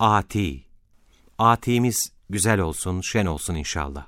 Ati. Atimiz güzel olsun, şen olsun inşallah.